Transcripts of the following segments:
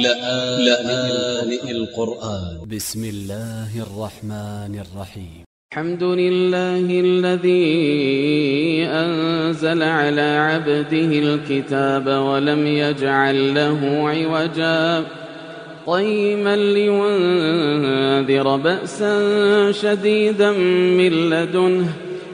لآن القرآن. ب س م الله الرحمن الرحيم. الحمد لله الذي أنزل على عبده الكتاب ولم يجعل له عوجا. قيما لينذر بأسا شديدا من لدنه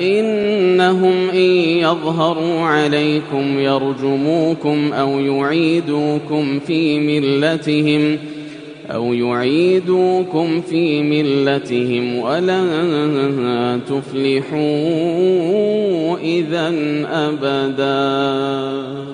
إنهم إن يظهروا عليكم يرجموكم أو يعيدوكم في ملتهم ۖ أو يعيدوكم في ملتهم ولن تفلحوا إذا أبدا.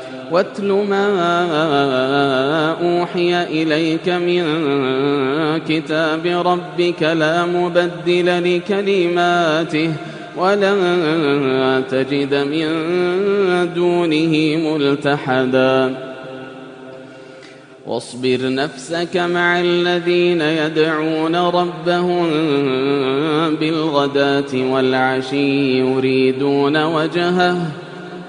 واتل ما أوحي إليك من كتاب ربك لا مبدل لكلماته ولن تجد من دونه ملتحداً. واصبر نفسك مع الذين يدعون ربهم بالغداة والعشي يريدون وجهه.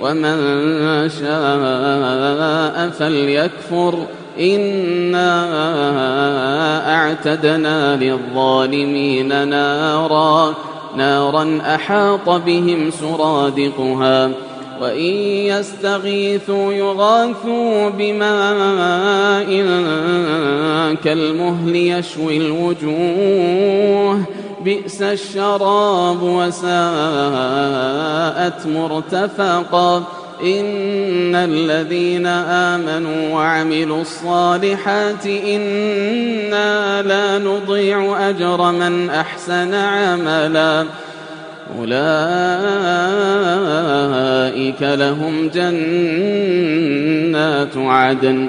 ومن شاء فليكفر إنا أعتدنا للظالمين نارا. نارا أحاط بهم سرادقها. وإن يستغيثوا يغاثوا بماء كالمهل يشوي الوجوه. بئس الشراب وساءت مرتفقا. إن الذين آمنوا وعملوا الصالحات إنا لا نضيع أجر من أحسن عملاً. أولئك لهم جنات عدن.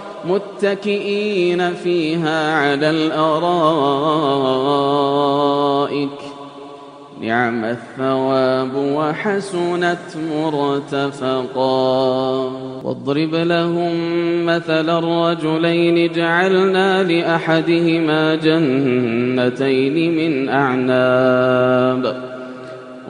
متكئين فيها على الأرائك. نعم الثواب وحسنت مرتفقا. واضرب لهم مثل الرجلين جعلنا لأحدهما جنتين من أعناب.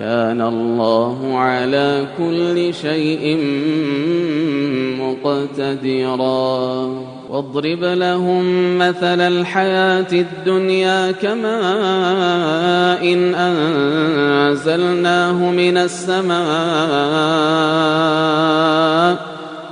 وكان الله على كل شيء مقتدرا. واضرب لهم مثل الحياة الدنيا كما إن أنزلناه من السماء.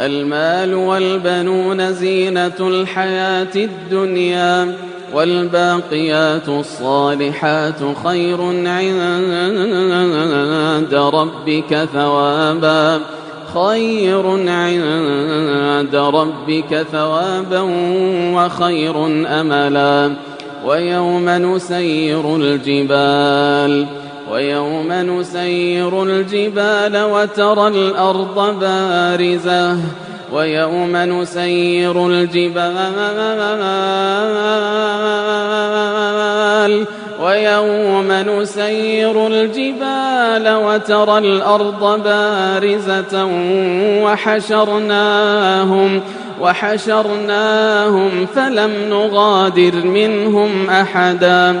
المال والبنون زينة الحياة الدنيا والباقيات الصالحات خير عند ربك ثوابا خير عند ربك ثوابا وخير أملا ويوم نسير الجبال. ويوم نسير الجبال وترى الأرض بارزة. ويوم نسير الجبال. ويوم نسير الجبال وترى الأرض بارزة. وحشرناهم وحشرناهم فلم نغادر منهم أحدا.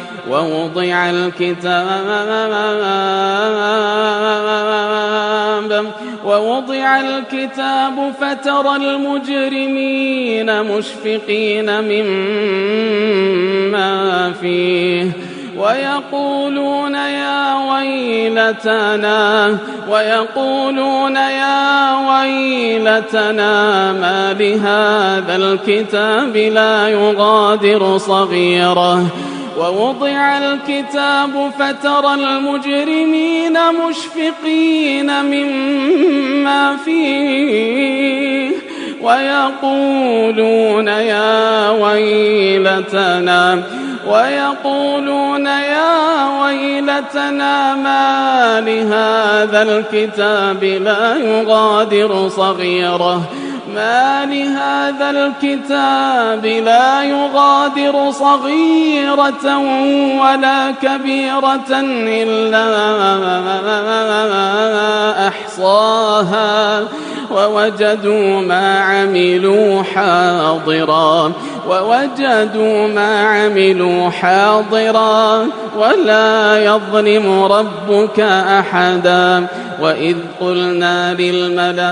ووضع الكتاب ووضع الكتاب فترى المجرمين مشفقين مما فيه ويقولون يا ويلتنا ويقولون يا ويلتنا ما لهذا الكتاب لا يغادر صغيره ووضع الكتاب فترى المجرمين مشفقين مما فيه ويقولون يا ويلتنا ويقولون يا ويلتنا ما لهذا الكتاب لا يغادر صغيره. ما لهذا الكتاب لا يغادر صغيرة ولا كبيرة إلا أحصاها ووجدوا ما عملوا حاضرا ووجدوا ما عملوا حاضرا ولا يظلم ربك أحدا وإذ قلنا للملائكة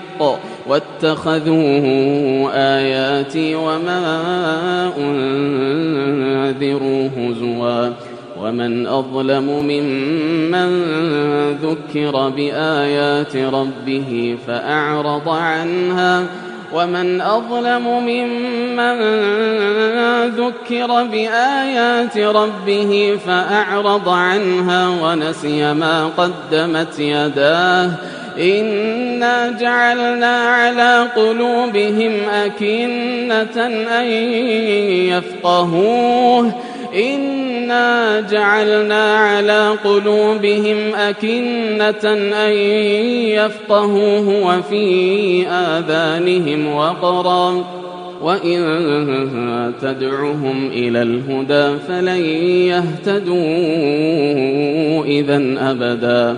واتخذوا آياتي وما أنذروا هزوا ومن أظلم ممن ذكر بآيات ربه فأعرض عنها ومن أظلم ممن ذكر بآيات ربه فأعرض عنها ونسي ما قدمت يداه إنا جعلنا على قلوبهم أكنة أن يفقهوه. إنا جعلنا على قلوبهم أكنة أن يفقهوه وفي آذانهم وقرا وإن تدعهم إلى الهدى فلن يهتدوا إذا أبدا.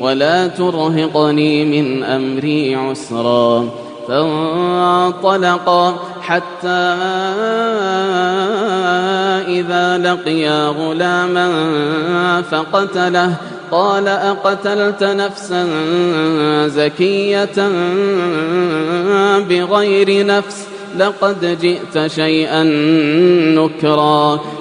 ولا ترهقني من أمري عسرا. فانطلقا حتى إذا لقيا غلاما فقتله. قال أقتلت نفسا زكية بغير نفس؟ لقد جئت شيئا نكرا.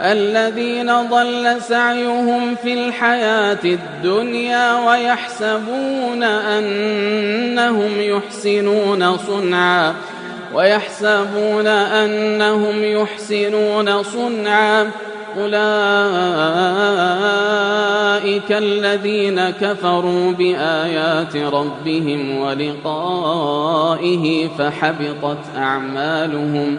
الذين ضل سعيهم في الحياة الدنيا ويحسبون أنهم يحسنون صنعا ويحسبون أنهم يحسنون صنعا. أولئك الذين كفروا بآيات ربهم ولقائه فحبطت أعمالهم.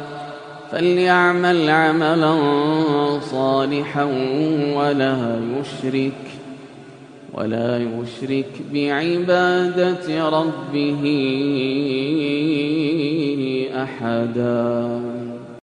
فليعمل عملا صالحا ولا يشرك ولا يشرك بعبادة ربه أحداً.